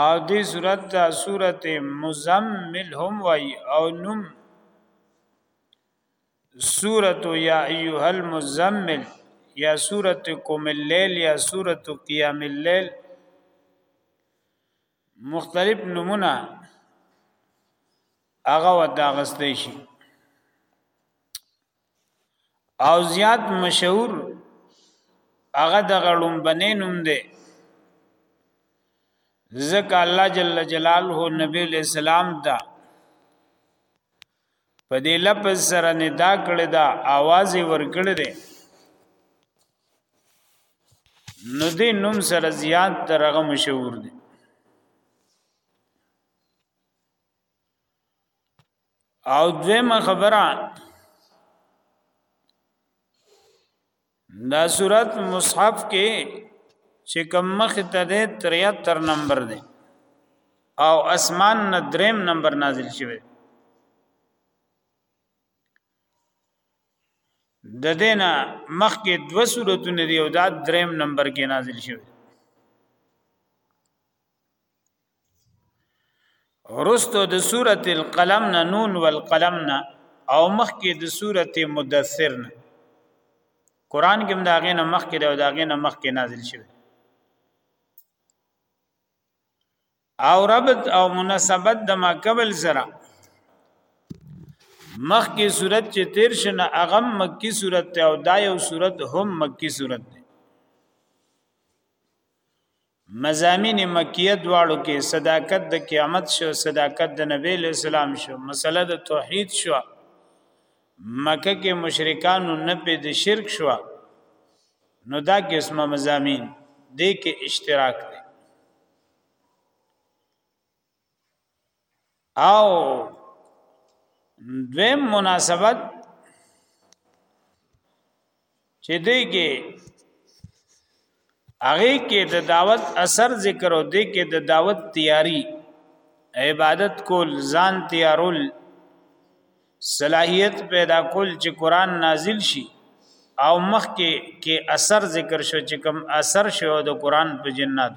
او دې صورت ته صورت مزمل هم وای او نوم سورت یا ایها المزمل یا سورت قم الليل یا سورت قیام الليل مختلف نمونه هغه ودا غستې شي او زیات مشهور هغه د غړوم بنې نوم دی ځکه الله جل جلاله نبی علیہ السلام دا په دې لفظ سره ندا کړی دا आवाज ورکړی دی نو دې نوم سره زیات ترغه مشهور دی او دویمه خبره دا صورت مصحف کې چې کوم مخ ته ده 73 نمبر ده او اسمان نه دریم نمبر نازل شوی د دینا مخ کې دو صورتونه دی او دا دریم نمبر کې نازل شوی ورستو د سورت القلم نه نون والقلم نه او مخکې د سورت مدثر نه قران کې دا غینه مخکې دا دا غینه مخکې نازل شوی او ربط او مناسبت د ما قبل سره مخکې صورت چې تیر شنه اغم مکی صورت ته او دا یو صورت هم مکی صورت ده مزامین مکیه دواړو کې صداقت د قیامت شو صداقت د نبی له سلام شو مسله د توحید شو مکه کې مشرکان نه په د شرک شو نو دا قسمه مزامین دې کې اشتراک دی او دویم مناسبت چې دې کې هغه کې د دعوت اثر ذکر او دې کې د دعوت تیاری عبادت کول ځان تیارول صلاحیت پیدا کول چې قران نازل شي او مخ کې کې اثر ذکر شو چې کوم اثر شو د قران په جنات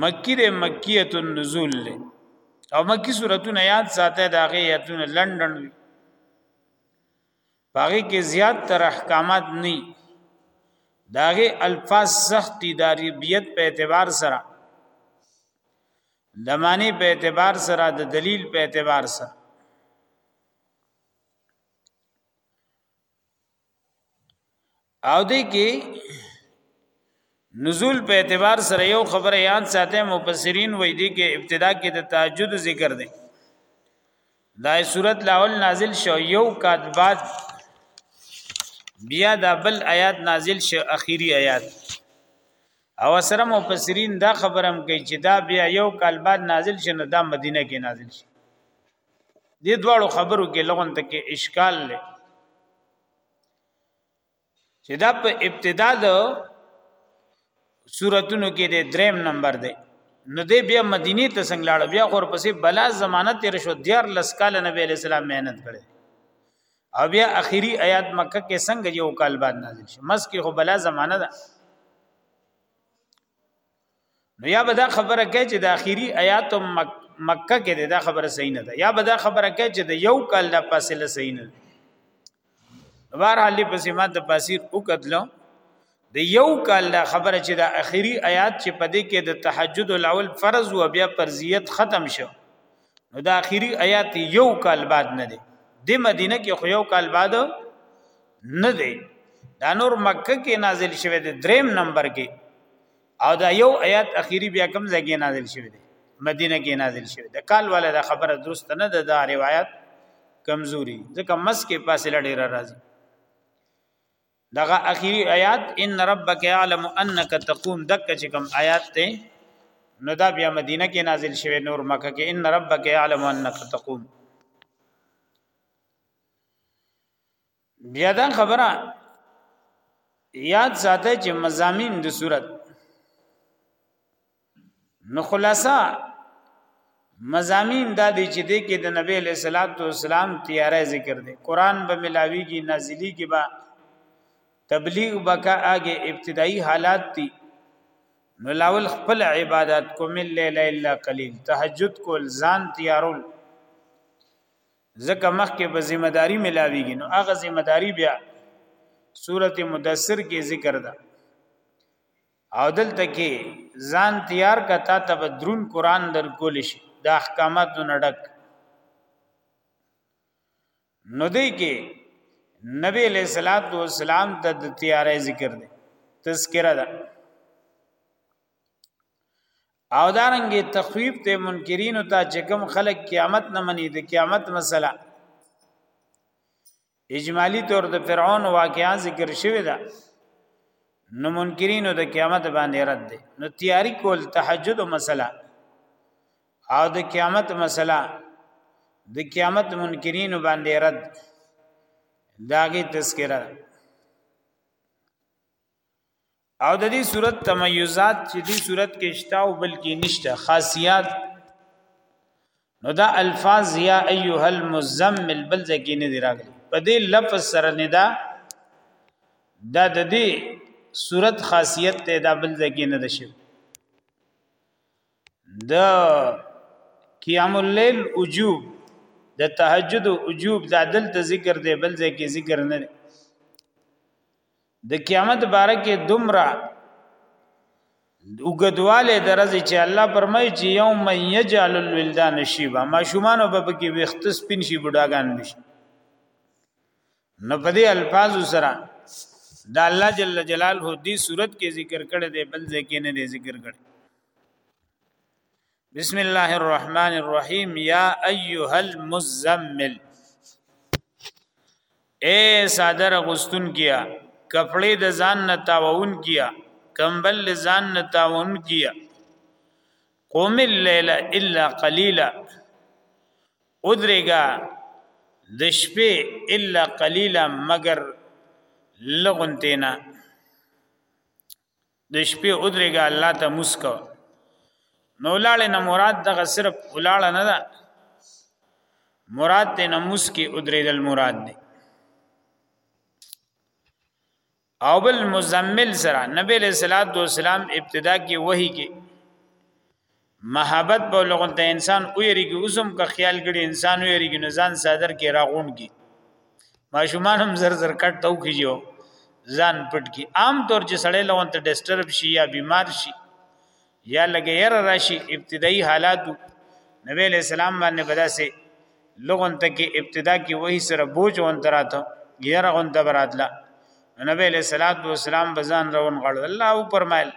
مکی ده مکیه النزول له او مکی سورتونه یاد ساته دا غي ایتونه لندن وی باغی کې زیات تر احکامات نه داغه الفاظ سختی داریبیت په اعتبار سره د معنی په اعتبار سره د دلیل په اعتبار سره او دې کې نزول په اعتبار سره یو خبره یاد ساته مفسرین وې دي کې ابتدا کې د تهجد ذکر دی دا صورت لاول نازل شو یو کات بعد بیا دا بل آیات نازل شو اخیری آیات او سره مفسرین دا خبرم کوي چې دا بیا یو کال بعد نازل شنه دا مدینه کې نازل شي دې دواړو خبرو کې لغون ته کې اشکال لې چې دا په ابتدا د سوراتونو کې د دریم نمبر دی نو دې بیا مدینه ته څنګه لاړ بیا خور پسې بلا زمانہ تیر شو دیار لسکال نبی علیہ السلام مهنت کړي او بیا اخیری آیات مکه کې څنګه یو کال بعد نازل شو مس کې خو بلا زمانہ ده نو یا به دا خبره کوي چې د اخیری آیات مک مکه کې ده دا خبره صحیح نه ده یا به دا خبره کوي چې د یو کال د فاصله صحیح نه ده بهر حال په سیمه د فاسیر او قتلو د یو کال دا خبره چې د اخیری آیات چې په دې کې د تهجد الاول فرض او بیا فرضیت ختم شو نو دا اخیری آیات یو کال بعد نه دی د مدینه کې خو یو کال بعد نه دی دا نور مکه کې نازل شوه دی دریم نمبر کې او دا یو آیات اخیری بیا کوم ځای کې نازل شوه دی مدینه کې نازل شوه د کال والا دا خبره درست نه ده دا روایت کمزوري ځکه مس کې فاصله ډیره راځي دغه اخیری آیات ان ربک یعلم انک تقوم دک چې کوم آیات ته نو دا بیا مدینه کې نازل شوه نور مکه کې ان ربک یعلم انک تقوم بیا دا خبره یاد ساته چې مزامین د صورت نو خلاصہ مزامین دا دی چې د کې د نبی له صلوات و سلام تیارې ذکر دی قران به ملاوی کی نازلی کی با تبلیغ بکا آگے ابتدائی حالات تی نو لاول خپل عبادت کوم لیل الا قلیل تهجد کول ځان تیارول زکه مخ کې به ذمہ داری ملاویږي نو هغه ذمہ داری بیا سورته مدثر کې ذکر ده او دلته کې ځان تیار کتا ته بدرون قران در کول شي د احکاماتو نډک نو دی کې نبی علیہ الصلات والسلام د تیارې ذکر دی تذکرہ ده او دارنګ تخویب ته منکرین ته چې کوم خلک قیامت نه مني د قیامت مسله اجمالی طور د فرعون واقعا ذکر شوی دا نو منکرینو د قیامت باندې رد دي نو تیاری کول تهجد او مسله او د قیامت مسله د قیامت منکرینو باندې رد داګه تذکرہ او د دې صورت تميزات چې دې صورت کې شته او بلکې نشته خاصيات نو دا الفاظ یا ایها المزمل بل ځکه نه دی راغلی په دې لفظ سره نه دا دا د دې صورت خاصیت ته دا بل ځکه نه دشي د قیام الليل وجوب د تهجد وجوب د عدل ته ذکر دی بل ځکه ذکر نه دی د قیامت باره کې دومره وګدواله درځي چې الله پرمای چې یوم یجعل الولدان شیبا ماشومان به پکې وخت سپین شي بډاګان بشي نو په دې الفاظ سره دا الله جل جلاله دې صورت کې ذکر کړی دی بل ځکه نه دی ذکر کړی بسم الله الرحمن الرحیم یا ایها المزمل اے صادر غستون کیا کپڑے د ځان نه تاون کیا کمبل د ځان نه تاون کیا قوم الليل الا قليلا ادرګه د شپې الا قليلا مگر لغنتینا د شپې ادرېګا الله ته مسکو نو لاړې نه مراد دغه صرف ولاړه نه ده مراد ته نه مسکی ادرېدل مراد دی او بل مزمل سره نبی له صلوات و سلام ابتدا کې وਹੀ کې محبت په لغون ته انسان ویریږي اوسم که خیال کړي انسان ویریږي نه ځان صادر کې راغون کی ماشومان هم زر زر کټ تو کیو ځان پټ کی عام طور چې سړی لغون ته ډیسټرب شي یا بیمار شي یا لګیر راشي ابتدایي حالات نبی علیہ السلام باندې بداسه لغون ته کې ابتدا کې وਹੀ سره بوج اون تراته غیر غون دبراتلا نبی علیہ الصلوۃ والسلام بزان روان غړ الله او فرمایل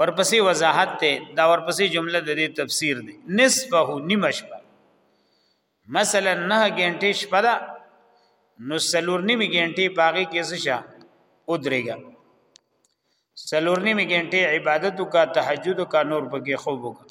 ورپسې وضاحت ته دا ورپسې جمله د دې تفسیر دی نصفه نیمه شپه مثلا 9 غنټه شپه ده نو سلور نیمه غنټه پاغي کې څه شه او درېګا سلور نیمه غنټه عبادت کا تهجد کا نور پکې خوب وکړه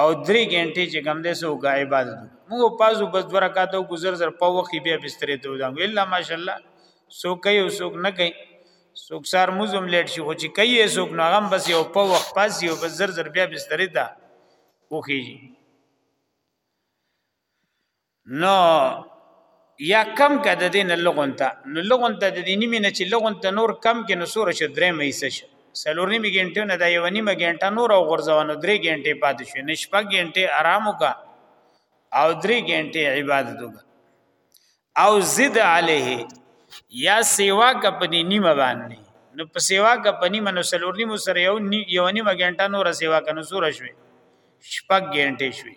او درې غنټې چې کم دې سو کا عبادت موږ پازو بس دوه رکعاتو گذر زر په وخت بیا بسترې ته ودانګو الا ماشاءالله سو کوي او سو نه کوي سو سار موزم لیټ شي خو چې کوي سو نه غم بس یو په وخت پاسي او بس زر زر بیا بسترې ته وخیږي نو یا کم کا د دین لغون ته نو لغون ته د دینی مینه چې لغون ته نور کم کې نو سور شو درې مې حصہ شو سلور نیمه غنټه نه د یو نیمه غنټه نور او غرزوانو درې غنټه پاتې شو نشپږ غنټه آرام وکا او درې غنټه عبادت وکا او زد علیه یا سیوا کا په دې نیمه باندې نو په سیوا کا په نیمه نو سلور نیمه سره یو یو نیمه غنټه نور سیوا کنو سور شوي شپږ غنټه شوي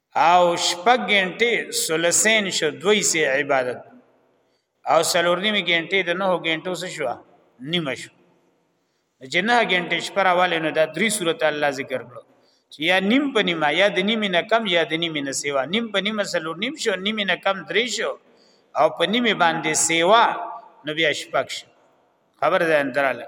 او شپږ غنټه سلسین شو دوی سي عبادت او سلور نیمه غنټه د نهو غنټو سره شو نیمه شو جنه غنټه شپه راواله نو دا درې سورته الله ذکر کړو چې یا نیم په نیمه یا د نیمه نه کم یا د نیمه نه سیوا نیم په نیمه سلور نیم شو نیمه نه کم درې شو او په نیمه باندې سیوا نو بیا شپږ شو خبر ده اندراله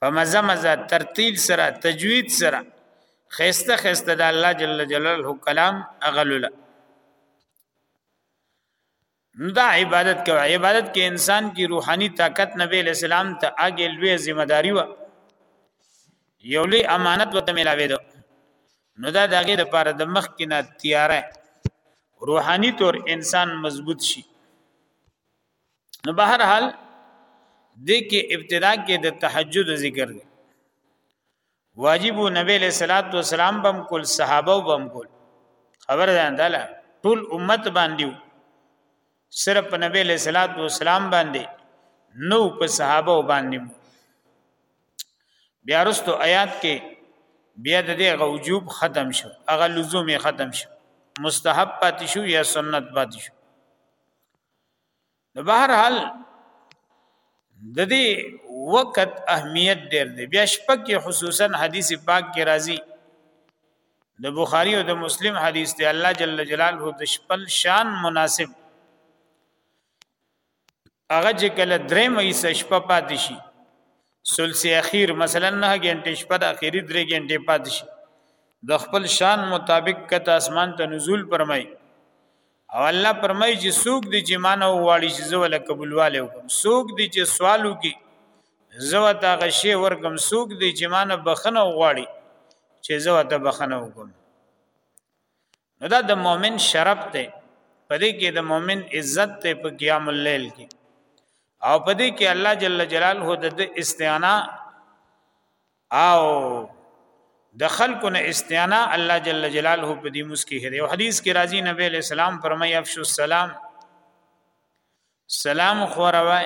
په مزه مزه ترتیل سره تجوید سره خسته خسته د الله جل جلاله کلام اغلل دا عبادت کوي عبادت کې انسان کی روحانی طاقت نبی اسلام ته اګه لوی ذمہ داری و یو لوی امانت وته ملاوي دو نو دا دغه د پاره د مخ کې نه تیارې روحانی طور انسان مضبوط شي نو به هر حال د کې ابتدا کې د تهجد ذکر دی واجب نبی له صلوات و سلام بم کول صحابه بم کول خبر ده انداله ټول امت باندې صرف نبی له صلوات و سلام باندې نو په صحابه باندې بیا رستو آیات کې بیا د دې غوجوب ختم شو هغه لزوم ختم شو مستحب پاتې شو یا سنت پاتې شو نو بهر حال د دې وخت اهمیت ډېر دی بیا شپه کې خصوصا حدیث پاک کې راځي د بخاری او د مسلم حدیث دی الله جل جلاله د شپل شان مناسب هغه چې کله درې مې شپه پاتې شي سلسي اخیر مثلا 9 غنټه شپه د اخیری 3 غنټه پاتې شي د خپل شان مطابق کته اسمان ته نزول پرمای او الله پرمای چې سوق دي چې مانو غواړي چې زول قبولواله وکم سوق دي چې سوالو کې زو تا غشي ورکم سوق دي چې مانو بخنه غواړي چې زو ته بخنه وکم نو دا د مؤمن شرف ته پدې کې د مؤمن عزت ته په قیام الليل کې او پدې کې الله جل جلاله د استعانه او د خلکو نه استعانه الله جل جلاله په دې مسکی هره او حدیث کې راځي نبی علیہ السلام فرمایي افشو السلام سلام خوروي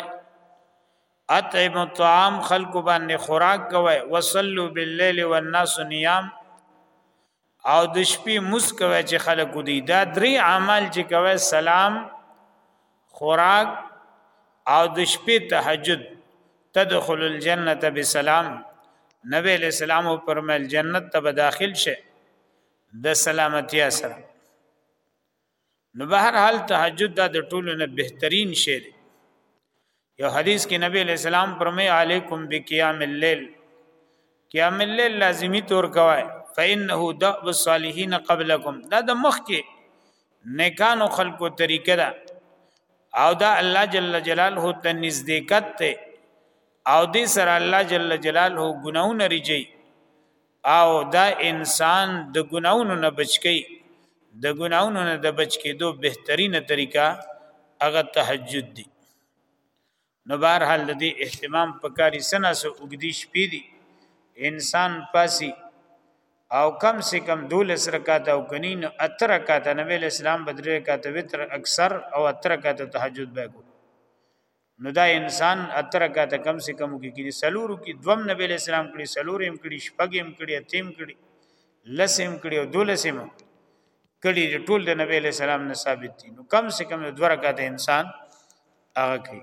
اطعم الطعام خلق باندې خوراک کوي وصلوا بالليل والناس نيام او د شپې مسکوي چې خلق دی دا درې اعمال چې کوي سلام خوراک او د شپې تهجد تدخل الجنه بسلام نبی علیہ السلام فرمایل جنت ته داخل شه د سلامتی سره نو به هر حال تهجد د ټولو نه بهترین شی دی یو حدیث کې نبی علیہ السلام فرمای علیکم بقیام الليل قیام الليل لازمی طور کوي فانه دعو الصالحین قبلکم دا د مخ کې نیکانو خلقو طریقه ده او دا الله جل جلاله ته نزدېکت ته او دې سره الله جل جلاله ګناونه ریږي او دا انسان د ګناونو نه بچکی د ګناونو نه د بچکی دو بهترینه طریقه هغه تهجد دی نو بهر حال د دې اهتمام پکاري سنا سو وګدي شپې دي انسان پاسي او کم سے کم دولس رکعات او کنین اتر رکعات نبی اسلام بدر رکعات وتر اکثر او اتر رکعات تهجد به کو نو دا انسان اترکا ته کم سے کم کې کړي سلورو کې دوم نبی له سلام کړي سلورم کړي شپږم کړي اتم کړي لسم کړي او دولسم کړي ټول د نبی له سلام نه ثابت دي نو کم سے کم دوه رکعات انسان هغه کوي